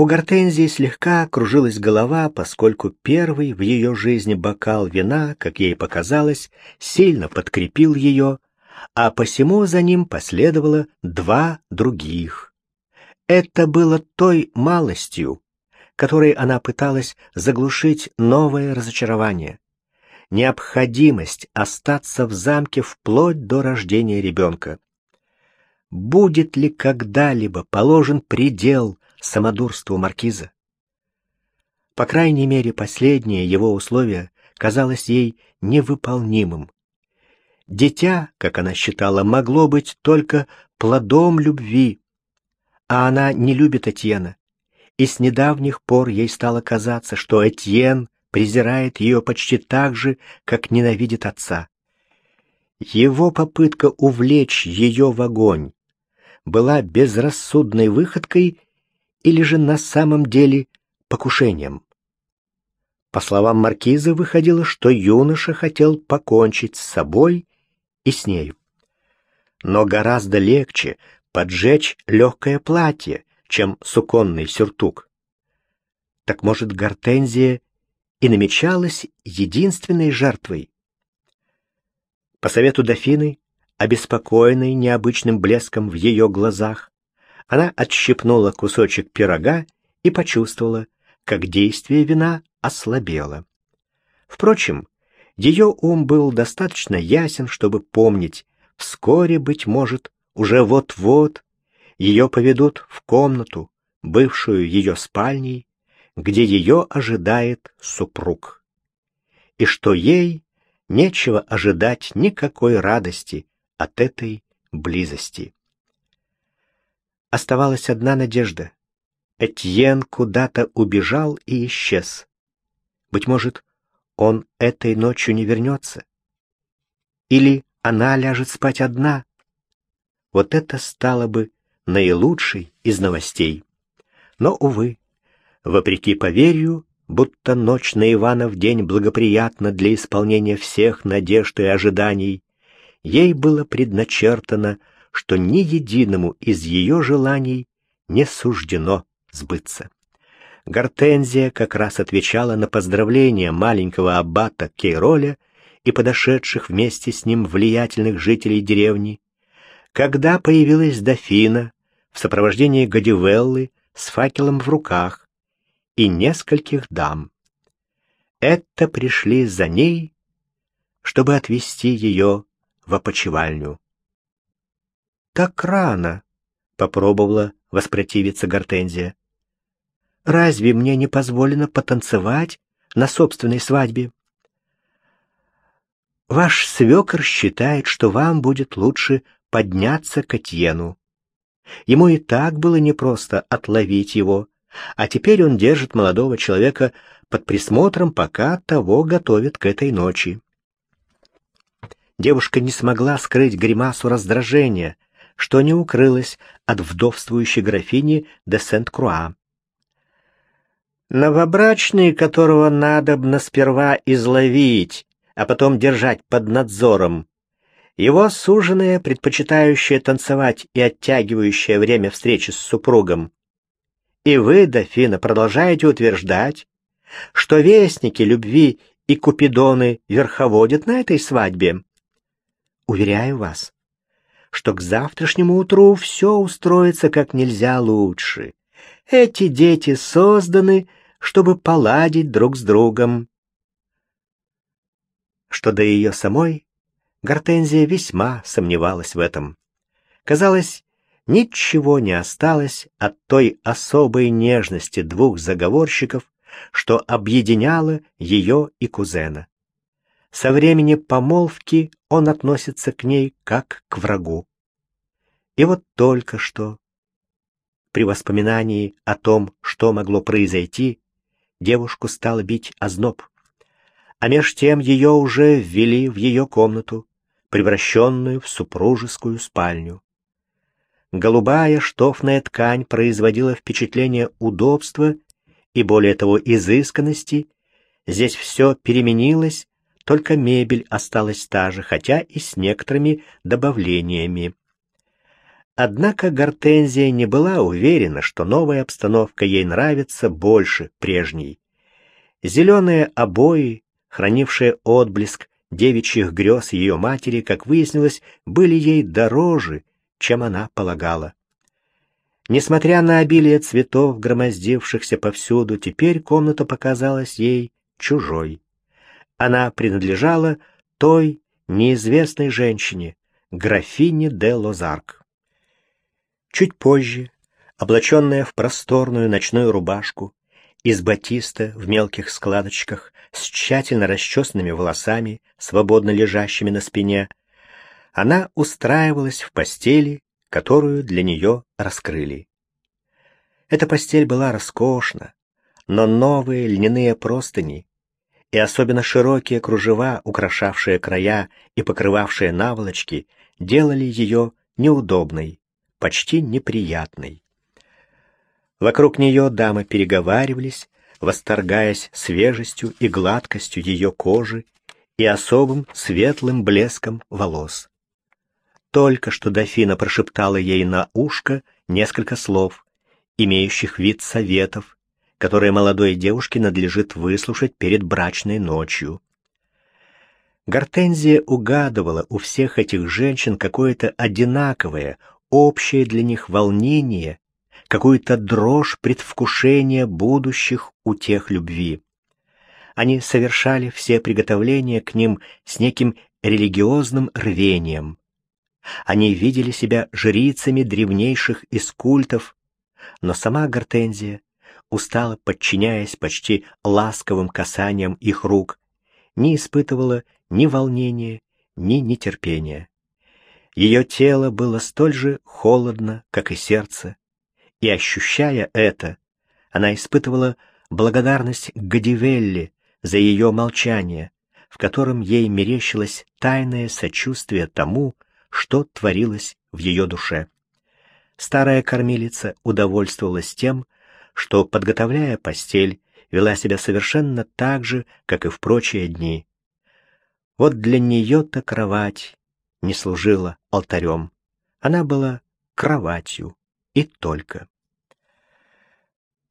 У Гортензии слегка кружилась голова, поскольку первый в ее жизни бокал вина, как ей показалось, сильно подкрепил ее, а посему за ним последовало два других. Это было той малостью, которой она пыталась заглушить новое разочарование. Необходимость остаться в замке вплоть до рождения ребенка. Будет ли когда-либо положен предел самодурству маркиза. По крайней мере, последнее его условие казалось ей невыполнимым. Дитя, как она считала, могло быть только плодом любви, а она не любит Этьена, и с недавних пор ей стало казаться, что Этьен презирает ее почти так же, как ненавидит отца. Его попытка увлечь ее в огонь была безрассудной выходкой или же на самом деле покушением. По словам маркиза, выходило, что юноша хотел покончить с собой и с нею. Но гораздо легче поджечь легкое платье, чем суконный сюртук. Так может, Гортензия и намечалась единственной жертвой? По совету дофины, обеспокоенной необычным блеском в ее глазах, она отщипнула кусочек пирога и почувствовала, как действие вина ослабело. Впрочем, ее ум был достаточно ясен, чтобы помнить, вскоре, быть может, уже вот-вот ее поведут в комнату, бывшую ее спальней, где ее ожидает супруг. И что ей нечего ожидать никакой радости от этой близости. Оставалась одна надежда. Этьен куда-то убежал и исчез. Быть может, он этой ночью не вернется. Или она ляжет спать одна. Вот это стало бы наилучшей из новостей. Но, увы, вопреки поверью, будто ночь на Иванов день благоприятна для исполнения всех надежд и ожиданий, ей было предначертано что ни единому из ее желаний не суждено сбыться. Гортензия как раз отвечала на поздравления маленького аббата Кейроля и подошедших вместе с ним влиятельных жителей деревни, когда появилась дофина в сопровождении Гадивеллы с факелом в руках и нескольких дам. Это пришли за ней, чтобы отвезти ее в опочивальню так рано?» — попробовала воспротивиться Гортензия. «Разве мне не позволено потанцевать на собственной свадьбе?» «Ваш свекор считает, что вам будет лучше подняться к Этьену. Ему и так было непросто отловить его, а теперь он держит молодого человека под присмотром, пока того готовят к этой ночи». Девушка не смогла скрыть гримасу раздражения — что не укрылось от вдовствующей графини де Сент-Круа. Новобрачный, которого надобно сперва изловить, а потом держать под надзором, его суженая, предпочитающая танцевать и оттягивающая время встречи с супругом. И вы, дофина, продолжаете утверждать, что вестники любви и купидоны верховодят на этой свадьбе? Уверяю вас, что к завтрашнему утру все устроится как нельзя лучше. Эти дети созданы, чтобы поладить друг с другом. Что до ее самой, Гортензия весьма сомневалась в этом. Казалось, ничего не осталось от той особой нежности двух заговорщиков, что объединяло ее и кузена. Со времени помолвки он относится к ней как к врагу. И вот только что, при воспоминании о том, что могло произойти, девушку стал бить озноб. А меж тем ее уже ввели в ее комнату, превращенную в супружескую спальню. Голубая штофная ткань производила впечатление удобства и, более того, изысканности. Здесь все переменилось, только мебель осталась та же, хотя и с некоторыми добавлениями. Однако Гортензия не была уверена, что новая обстановка ей нравится больше прежней. Зеленые обои, хранившие отблеск девичьих грез ее матери, как выяснилось, были ей дороже, чем она полагала. Несмотря на обилие цветов, громоздившихся повсюду, теперь комната показалась ей чужой. Она принадлежала той неизвестной женщине, графине де Лозарк. Чуть позже, облаченная в просторную ночную рубашку, из батиста в мелких складочках, с тщательно расчесанными волосами, свободно лежащими на спине, она устраивалась в постели, которую для нее раскрыли. Эта постель была роскошна, но новые льняные простыни и особенно широкие кружева, украшавшие края и покрывавшие наволочки, делали ее неудобной, почти неприятной. Вокруг нее дамы переговаривались, восторгаясь свежестью и гладкостью ее кожи и особым светлым блеском волос. Только что дофина прошептала ей на ушко несколько слов, имеющих вид советов, которые молодой девушке надлежит выслушать перед брачной ночью. Гортензия угадывала у всех этих женщин какое-то одинаковое, общее для них волнение, какую-то дрожь предвкушения будущих утех любви. Они совершали все приготовления к ним с неким религиозным рвением. Они видели себя жрицами древнейших из культов, но сама Гортензия устало подчиняясь почти ласковым касаниям их рук, не испытывала ни волнения, ни нетерпения. Ее тело было столь же холодно, как и сердце, и, ощущая это, она испытывала благодарность Гадивелли за ее молчание, в котором ей мерещилось тайное сочувствие тому, что творилось в ее душе. Старая кормилица удовольствовалась тем, что, подготовляя постель, вела себя совершенно так же, как и в прочие дни. Вот для нее-то кровать не служила алтарем. Она была кроватью и только.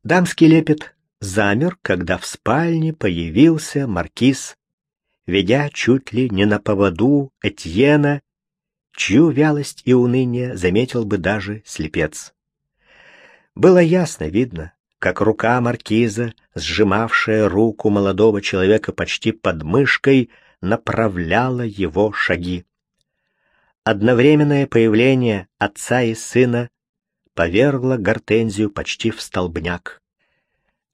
Дамский лепет замер, когда в спальне появился маркиз, ведя чуть ли не на поводу Этьена, чью вялость и уныние заметил бы даже слепец. Было ясно видно, как рука маркиза, сжимавшая руку молодого человека почти под мышкой, направляла его шаги. Одновременное появление отца и сына повергло Гортензию почти в столбняк.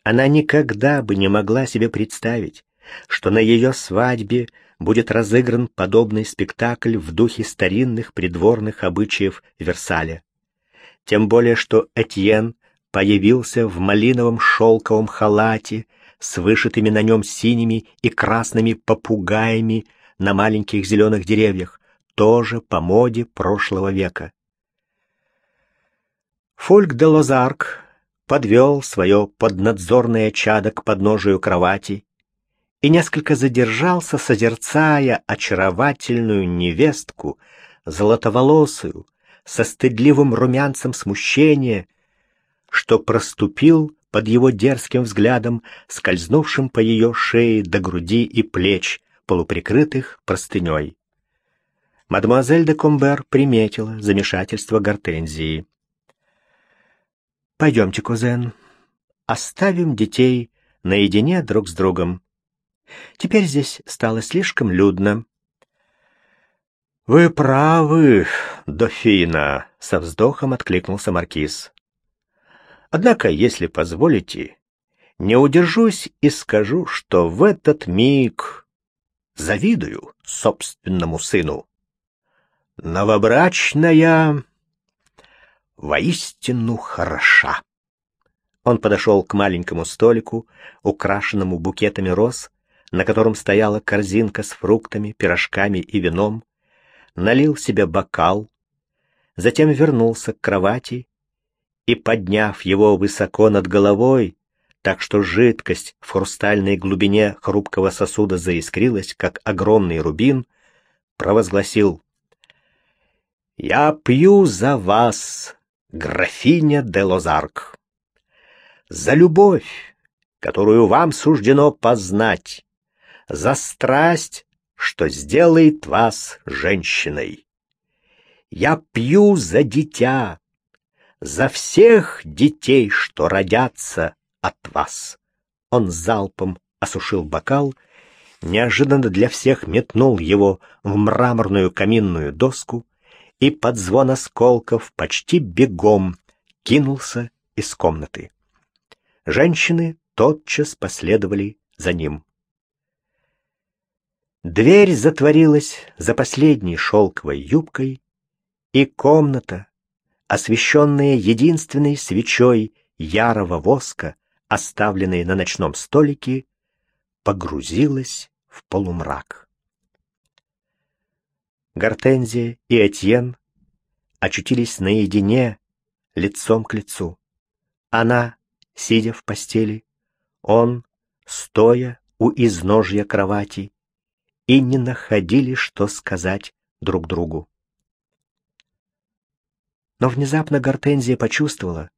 Она никогда бы не могла себе представить, что на ее свадьбе будет разыгран подобный спектакль в духе старинных придворных обычаев Версаля. Тем более, что Этьен появился в малиновом шелковом халате с вышитыми на нем синими и красными попугаями на маленьких зеленых деревьях, тоже по моде прошлого века. Фольк де Лозарк подвел свое поднадзорное чадо к подножию кровати и несколько задержался, созерцая очаровательную невестку, золотоволосую, со стыдливым румянцем смущения, что проступил под его дерзким взглядом, скользнувшим по ее шее до груди и плеч, полуприкрытых простыней. Мадемуазель де Комбер приметила замешательство Гортензии. «Пойдемте, кузен, оставим детей наедине друг с другом. Теперь здесь стало слишком людно». «Вы правы, дофина», — со вздохом откликнулся маркиз. Однако, если позволите, не удержусь и скажу, что в этот миг завидую собственному сыну. Новобрачная воистину хороша. Он подошел к маленькому столику, украшенному букетами роз, на котором стояла корзинка с фруктами, пирожками и вином, налил себе бокал, затем вернулся к кровати и, подняв его высоко над головой, так что жидкость в хрустальной глубине хрупкого сосуда заискрилась, как огромный рубин, провозгласил «Я пью за вас, графиня де Лозарк, за любовь, которую вам суждено познать, за страсть, что сделает вас женщиной. Я пью за дитя, за всех детей, что родятся от вас. Он залпом осушил бокал, неожиданно для всех метнул его в мраморную каминную доску и под звон осколков почти бегом кинулся из комнаты. Женщины тотчас последовали за ним. Дверь затворилась за последней шелковой юбкой, и комната, освещенная единственной свечой ярого воска, оставленной на ночном столике, погрузилась в полумрак. Гортензия и Этьен очутились наедине, лицом к лицу. Она, сидя в постели, он, стоя у изножья кровати, и не находили, что сказать друг другу. Но внезапно Гортензия почувствовала,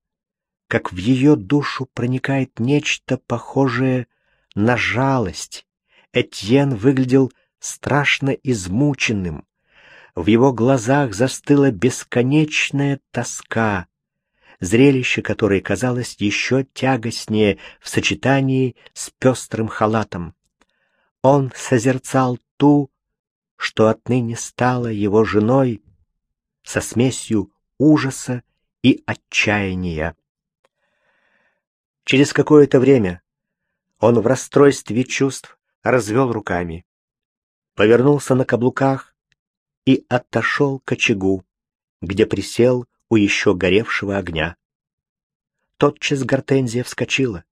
как в ее душу проникает нечто похожее на жалость. Этьен выглядел страшно измученным. В его глазах застыла бесконечная тоска, зрелище которое казалось еще тягостнее в сочетании с пестрым халатом. Он созерцал ту, что отныне стала его женой, со смесью ужаса и отчаяния. Через какое-то время он в расстройстве чувств развел руками, повернулся на каблуках и отошел к очагу, где присел у еще горевшего огня. Тотчас гортензия вскочила,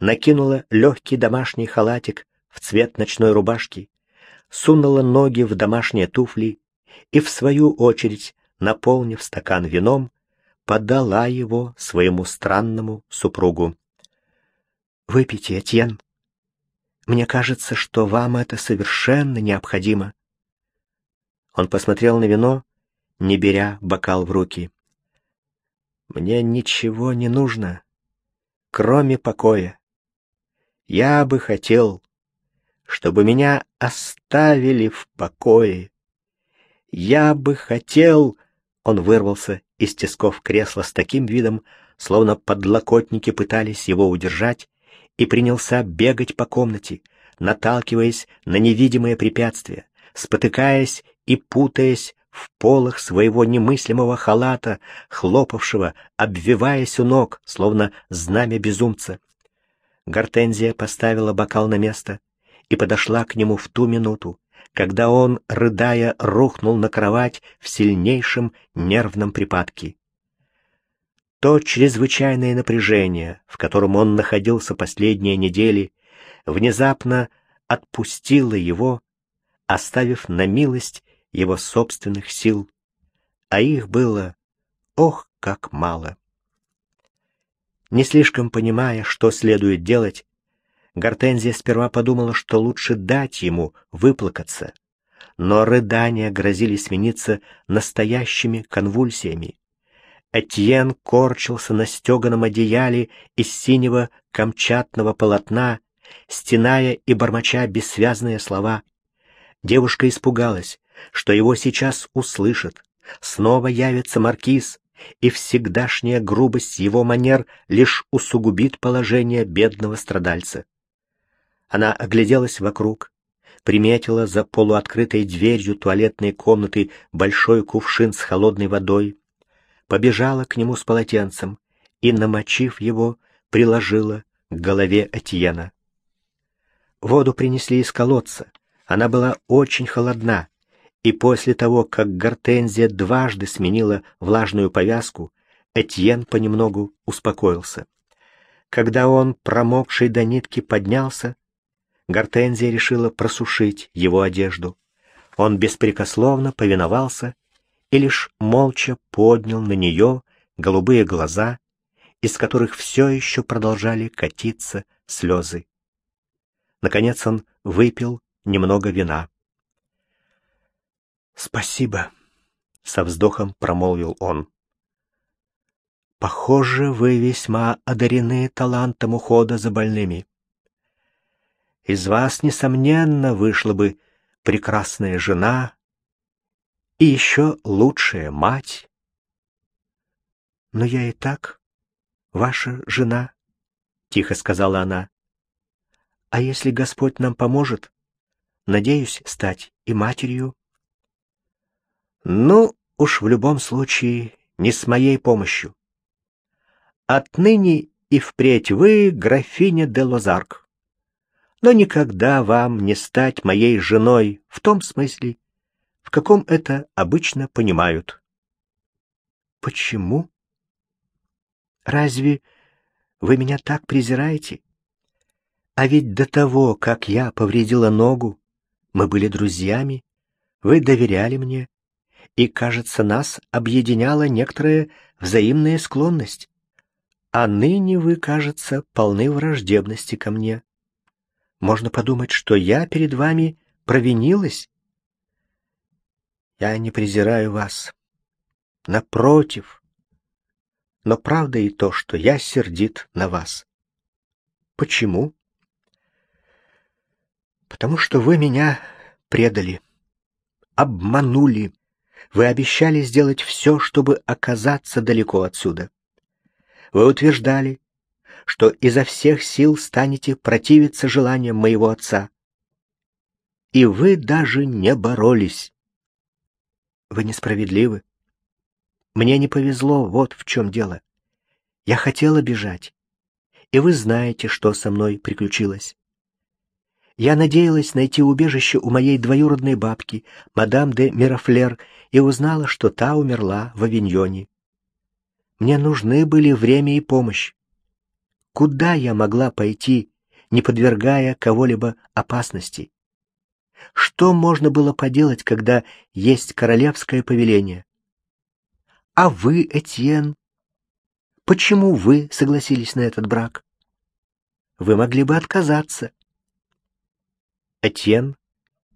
накинула легкий домашний халатик в цвет ночной рубашки, сунула ноги в домашние туфли и, в свою очередь, наполнив стакан вином, подала его своему странному супругу. «Выпейте, Этьен. Мне кажется, что вам это совершенно необходимо». Он посмотрел на вино, не беря бокал в руки. «Мне ничего не нужно, кроме покоя. Я бы хотел, чтобы меня оставили в покое. Я бы хотел...» Он вырвался из тисков кресла с таким видом, словно подлокотники пытались его удержать, и принялся бегать по комнате, наталкиваясь на невидимые препятствия, спотыкаясь и путаясь в полах своего немыслимого халата, хлопавшего, обвиваясь у ног, словно знамя безумца. Гортензия поставила бокал на место и подошла к нему в ту минуту, когда он, рыдая, рухнул на кровать в сильнейшем нервном припадке. То чрезвычайное напряжение, в котором он находился последние недели, внезапно отпустило его, оставив на милость его собственных сил, а их было, ох, как мало. Не слишком понимая, что следует делать, Гортензия сперва подумала, что лучше дать ему выплакаться, но рыдания грозили смениться настоящими конвульсиями. Этьен корчился на стеганом одеяле из синего камчатного полотна, стеная и бормоча бессвязные слова. Девушка испугалась, что его сейчас услышат. Снова явится маркиз, и всегдашняя грубость его манер лишь усугубит положение бедного страдальца. Она огляделась вокруг, приметила за полуоткрытой дверью туалетной комнаты большой кувшин с холодной водой, побежала к нему с полотенцем и, намочив его, приложила к голове Этьена. Воду принесли из колодца. Она была очень холодна, и после того, как Гортензия дважды сменила влажную повязку, Этьен понемногу успокоился. Когда он, промокший до нитки, поднялся, Гортензия решила просушить его одежду. Он беспрекословно повиновался и лишь молча поднял на нее голубые глаза, из которых все еще продолжали катиться слезы. Наконец он выпил немного вина. «Спасибо, со вздохом промолвил он. Похоже, вы весьма одарены талантом ухода за больными. Из вас, несомненно, вышла бы прекрасная жена и еще лучшая мать. Но я и так ваша жена, — тихо сказала она. А если Господь нам поможет, надеюсь стать и матерью. Ну, уж в любом случае, не с моей помощью. Отныне и впредь вы графиня де Лозарк. Но никогда вам не стать моей женой в том смысле, в каком это обычно понимают. Почему? Разве вы меня так презираете? А ведь до того, как я повредила ногу, мы были друзьями, вы доверяли мне, и, кажется, нас объединяла некоторая взаимная склонность а ныне вы, кажется, полны враждебности ко мне. Можно подумать, что я перед вами провинилась. Я не презираю вас. Напротив. Но правда и то, что я сердит на вас. Почему? Потому что вы меня предали, обманули. Вы обещали сделать все, чтобы оказаться далеко отсюда. Вы утверждали, что изо всех сил станете противиться желаниям моего отца. И вы даже не боролись. Вы несправедливы. Мне не повезло, вот в чем дело. Я хотела бежать, и вы знаете, что со мной приключилось. Я надеялась найти убежище у моей двоюродной бабки, мадам де Мирафлер, и узнала, что та умерла в Авиньоне. Мне нужны были время и помощь. Куда я могла пойти, не подвергая кого-либо опасности? Что можно было поделать, когда есть королевское повеление? А вы, Этьен, почему вы согласились на этот брак? Вы могли бы отказаться. Этьен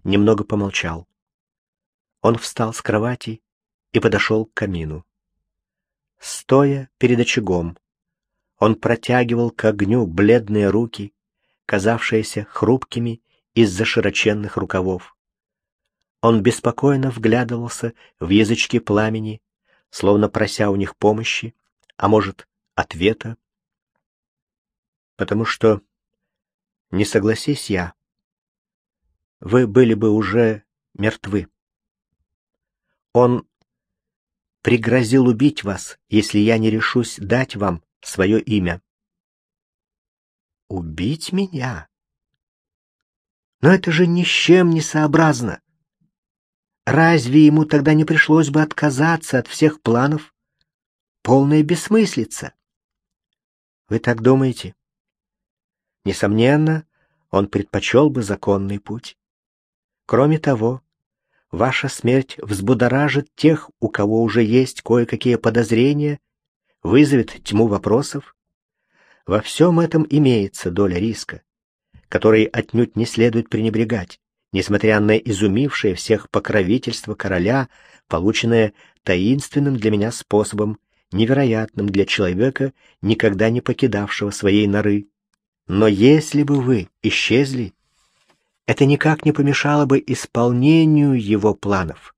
немного помолчал. Он встал с кровати и подошел к камину. Стоя перед очагом, он протягивал к огню бледные руки, казавшиеся хрупкими из-за широченных рукавов. Он беспокойно вглядывался в язычки пламени, словно прося у них помощи, а может, ответа. Потому что, не согласись я, вы были бы уже мертвы. Он пригрозил убить вас, если я не решусь дать вам свое имя. Убить меня? Но это же ни с чем не сообразно. Разве ему тогда не пришлось бы отказаться от всех планов? Полная бессмыслица. Вы так думаете? Несомненно, он предпочел бы законный путь. Кроме того, Ваша смерть взбудоражит тех, у кого уже есть кое-какие подозрения, вызовет тьму вопросов. Во всем этом имеется доля риска, которой отнюдь не следует пренебрегать, несмотря на изумившее всех покровительство короля, полученное таинственным для меня способом, невероятным для человека, никогда не покидавшего своей норы. Но если бы вы исчезли, это никак не помешало бы исполнению его планов.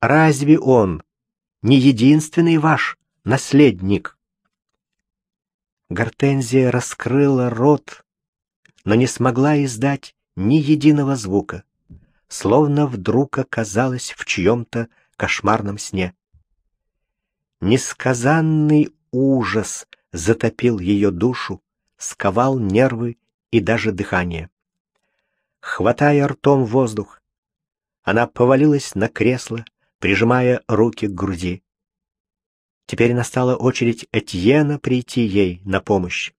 Разве он не единственный ваш наследник? Гортензия раскрыла рот, но не смогла издать ни единого звука, словно вдруг оказалась в чьем-то кошмарном сне. Несказанный ужас затопил ее душу, сковал нервы и даже дыхание хватая ртом воздух. Она повалилась на кресло, прижимая руки к груди. Теперь настала очередь Этьена прийти ей на помощь.